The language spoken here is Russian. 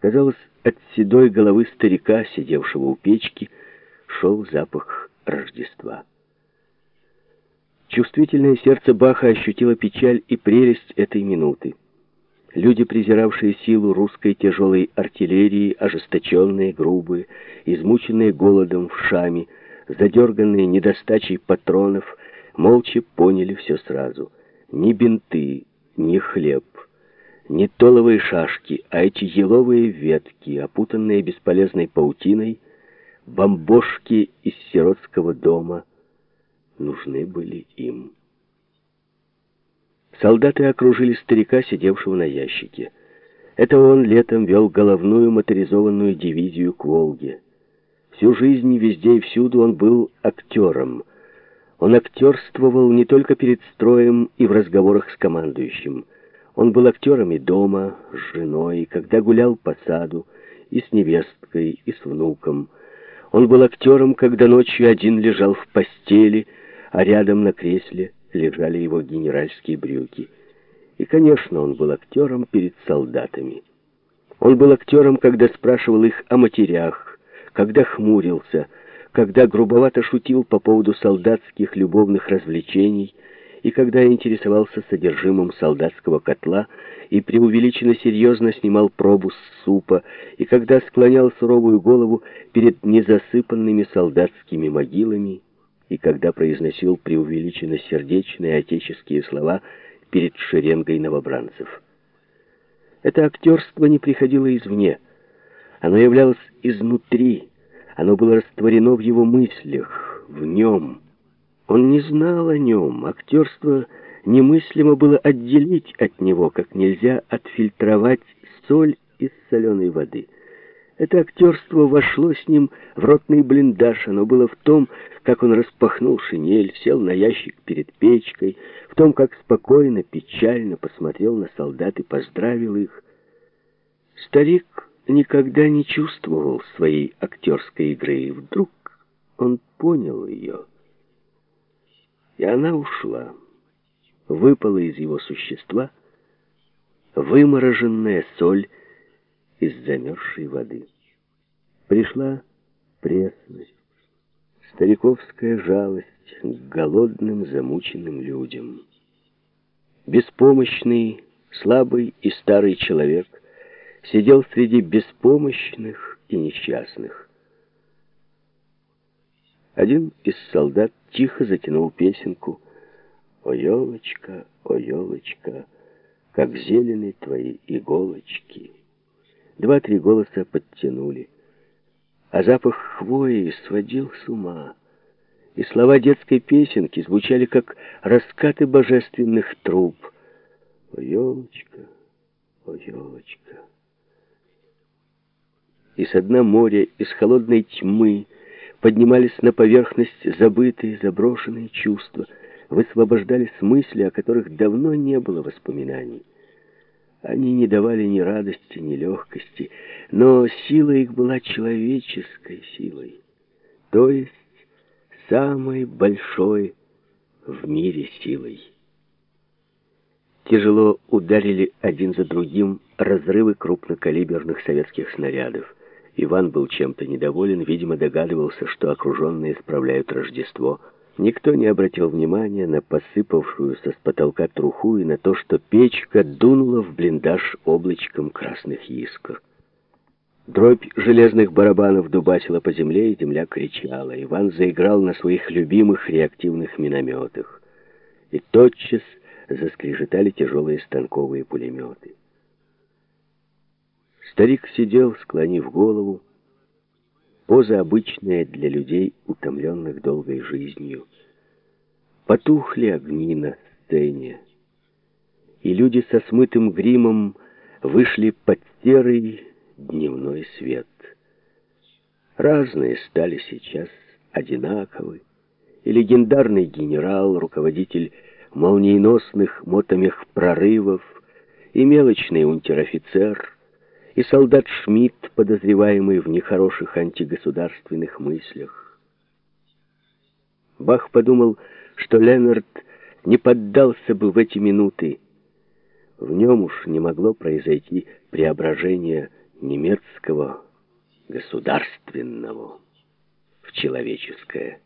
Казалось, от седой головы старика, сидевшего у печки, шел запах Рождества. Чувствительное сердце Баха ощутило печаль и прелесть этой минуты. Люди, презиравшие силу русской тяжелой артиллерии, ожесточенные, грубые, измученные голодом в шаме, задерганные недостачей патронов, молча поняли все сразу. Ни бинты, ни хлеб, не толовые шашки, а эти еловые ветки, опутанные бесполезной паутиной, бомбошки из сиротского дома, нужны были им. Солдаты окружили старика, сидевшего на ящике. Это он летом вел головную моторизованную дивизию к Волге. Всю жизнь, везде и всюду он был актером. Он актерствовал не только перед строем и в разговорах с командующим – он был актером и дома, с женой, когда гулял по саду, и с невесткой, и с внуком. Он был актером, когда ночью один лежал в постели, а рядом на кресле лежали его генеральские брюки. И, конечно, он был актером перед солдатами. Он был актером, когда спрашивал их о матерях, когда хмурился, когда грубовато шутил по поводу солдатских любовных развлечений, и когда интересовался содержимым солдатского котла и преувеличенно серьезно снимал пробу с супа, и когда склонял суровую голову перед незасыпанными солдатскими могилами, и когда произносил преувеличенно сердечные отеческие слова перед шеренгой новобранцев. Это актерство не приходило извне, оно являлось изнутри, оно было растворено в его мыслях, в нем, он не знал о нем. Актерство немыслимо было отделить от него, как нельзя отфильтровать соль из соленой воды. Это актерство вошло с ним в ротный блиндаж. Оно было в том, как он распахнул шинель, сел на ящик перед печкой, в том, как спокойно, печально посмотрел на солдат и поздравил их. Старик никогда не чувствовал своей актерской игры, и вдруг он понял ее. И она ушла, выпала из его существа, вымороженная соль из замерзшей воды. Пришла пресность, стариковская жалость к голодным, замученным людям. Беспомощный, слабый и старый человек сидел среди беспомощных и несчастных. Один из солдат тихо затянул песенку «О, елочка, о, елочка, как зеленые твои иголочки». Два-три голоса подтянули, а запах хвои сводил с ума. И слова детской песенки звучали, как раскаты божественных труб. «О, елочка, о, елочка». И с дна моря, из холодной тьмы, поднимались на поверхность забытые, заброшенные чувства, высвобождались мысли, о которых давно не было воспоминаний. Они не давали ни радости, ни легкости, но сила их была человеческой силой, то есть самой большой в мире силой. Тяжело ударили один за другим разрывы крупнокалиберных советских снарядов. Иван был чем-то недоволен, видимо, догадывался, что окруженные справляют Рождество. Никто не обратил внимания на посыпавшуюся с потолка труху и на то, что печка дунула в блиндаж облачком красных искр. Дробь железных барабанов дубасила по земле, и земля кричала. Иван заиграл на своих любимых реактивных минометах. И тотчас заскрежетали тяжелые станковые пулеметы. Старик сидел, склонив голову, поза обычная для людей, утомленных долгой жизнью. Потухли огни на сцене, и люди со смытым гримом вышли под серый дневной свет. Разные стали сейчас одинаковы, и легендарный генерал, руководитель молниеносных мотомех прорывов, и мелочный унтер-офицер — и солдат Шмидт, подозреваемый в нехороших антигосударственных мыслях. Бах подумал, что Ленард не поддался бы в эти минуты. В нем уж не могло произойти преображение немецкого государственного в человеческое.